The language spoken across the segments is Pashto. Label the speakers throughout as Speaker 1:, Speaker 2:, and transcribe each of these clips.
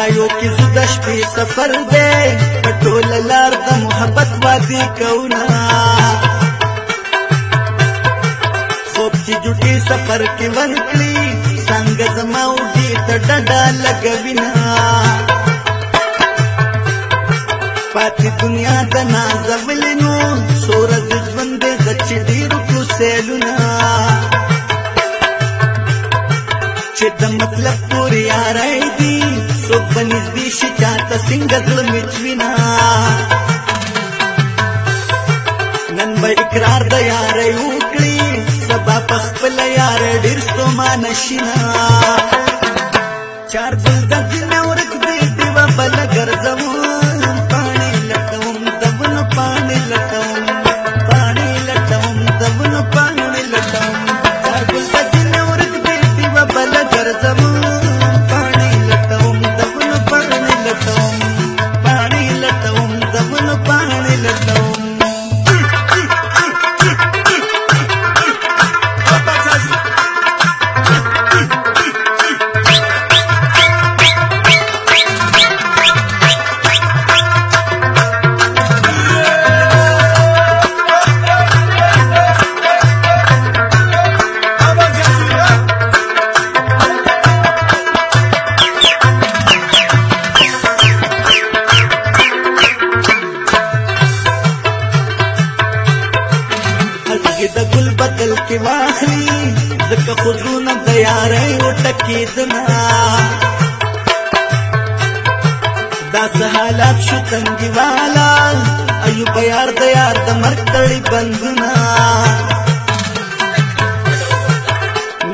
Speaker 1: دنیایو کې زو د شپې سفر دی په ټوله لار د محبت وادي کونا خوب چې جوړي سفر کې ورکړي څنګه زما وټي ته ډډه لګوینا پاتې دنیا د نازولینو سورج ژوند د چډي رکو سیلونه چې دم بنزبی شي چاته څنګه زړه میچوینا نن به اقرار د یار وکړي سبا په خپل یار ډیر ستومان شینا چار دل د دنیا ټکی واخلي زکه خودونه د یارې او ټکی دنا دا سهالات شو تنګي والا ایو په یار د یار د مرګ تړي بندنا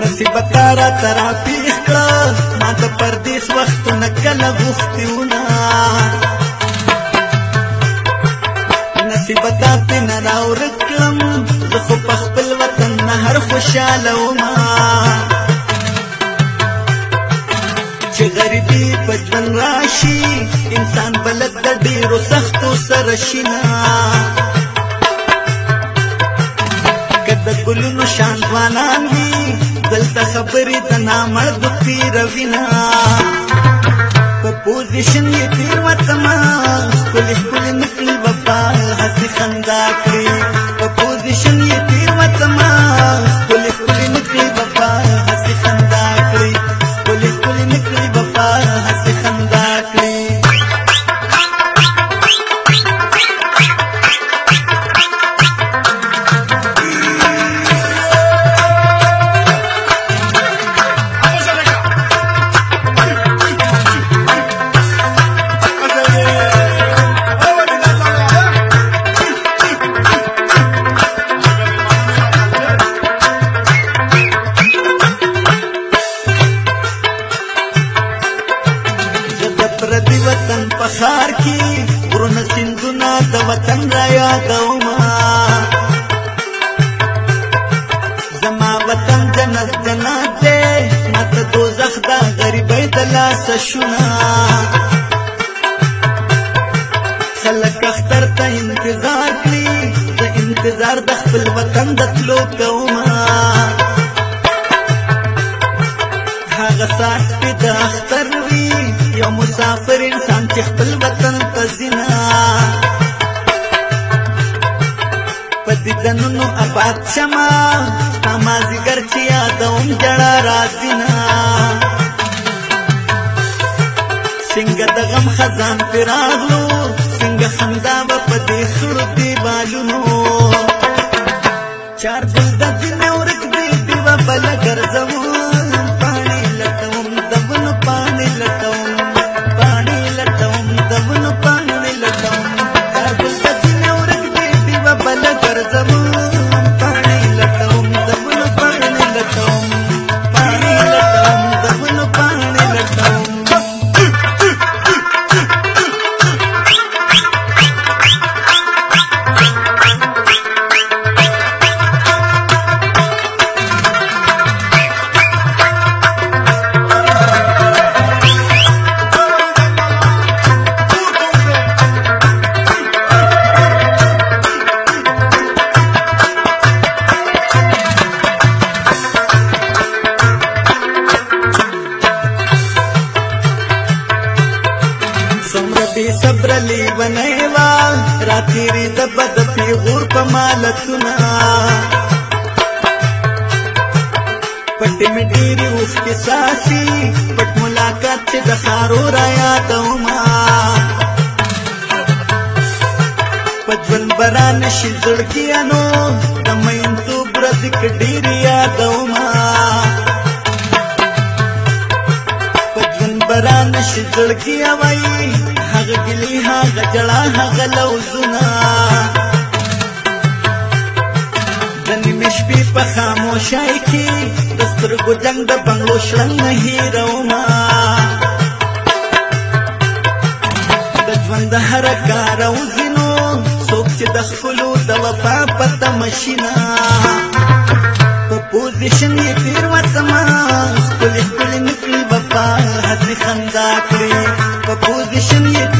Speaker 1: نصیب تارا ترا پیخ کړه ما د پردیس وخت نکله غوښتیونه نصیب تا په نراو رکلم زه خو په خپل سحر خوشاله وما چې غریبي بدلن راشي انسان بلد د ډیرو سختو سره شینا کده ګلونو شان ځوانان وي دلته خبرې د نامړ د تیروینا په پوزیشن یې تیر وتما ښکلې ښکلې نکلي وفا هسې خندا کړې په پوزیشن یې تیر وتما وطن جنت جنت دی ماته دوزخ دا غریبۍ د لاسه شونه خلک اختر ته انتظار کړي د انتظار د خپل وطن د تلو کومه هغه سات په د اختر وی یو مسافر انسان چې خپل وطن ته زینا پدې دنو آباد شمه کوم جړه راځي نه څنګه د غم خزان پر راغلو څنګه خندا په دې خړو गली बनैवा रातिरी दबद पी उर्प माल सुना पट्टी में डीरी उसके सासी पट मुलाकात से दसारो राया तौमा पजवन बरान शिजड़ किया नो तमैन तू ब्रदिक डीरिया तौमा पजवन बरान शिजड़ किया वही هغه ګلی هغه جلا هغه لوزونه د نیمې شپې په خاموشۍ کې د سترګو جنګ د بنګلو شړنګ نه هېرومه د ژوند د هره کار او ځینو څوک چې د خپلو د وفا په تمه شینه په پوزیشن یې تېروتمه ښکلې ښکلې مې کړي وفا هسې خندا کړې په پوزیشن یې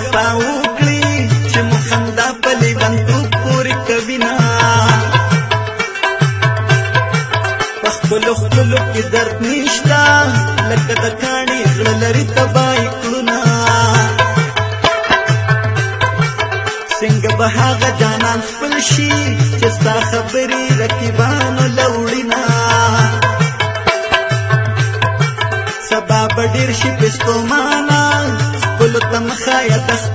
Speaker 1: وفا وکړي چې مخندا په لیونتوب پورې کوي نه په خپلو خپلو کې درد نشته لکه د کاڼي زړه لري تبایي کړونه څنګه به هغه جانان خپل شي چې ستا خبرې رقیبانو له وړي نه سبا به ډېر شي پستومان لا يتسأل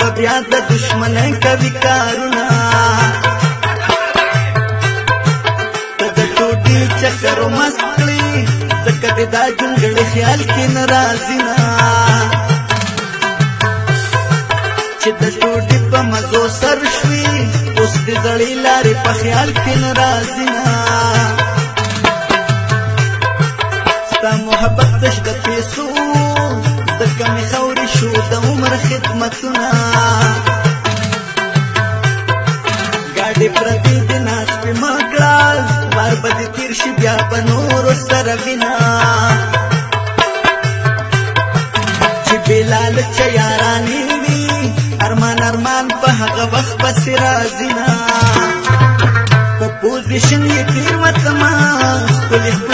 Speaker 1: په بیا د دشمن کوي کارونه ته د ټوټي چکر مسکړي ځکه دې دا جنګل خیال کې ناراضي نه چې د ټوټي په مزو سر شوي اوس دې زړې لارې په خیال کې ناراضي نه ستا محبت تش د پیسو ځکه مې خو شو د عمر خدمتونه ګاډي پرتی د ناس په مګړال وار به تیر شي بیا په نور سره وینا چې بلال چې یارانی وي ارمان ارمان په هغه وخت پس راځي نه په پوزیشن یې تیر وتما خپل خپل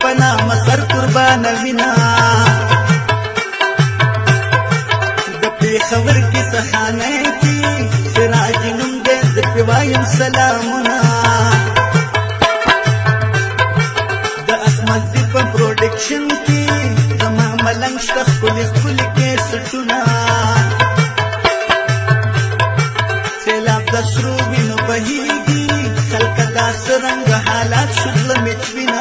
Speaker 1: پنا مسر قربان وینا د خبر کې سحانه کی سراج نوم دې د پیوایم سلامونه د اسمان دی په پروډکشن کې زما ملنګ شخ خپل خپل کې سټونه سیلاب د سرو وینو بهیږي خلک دا سرنګ حالات شغل میچوي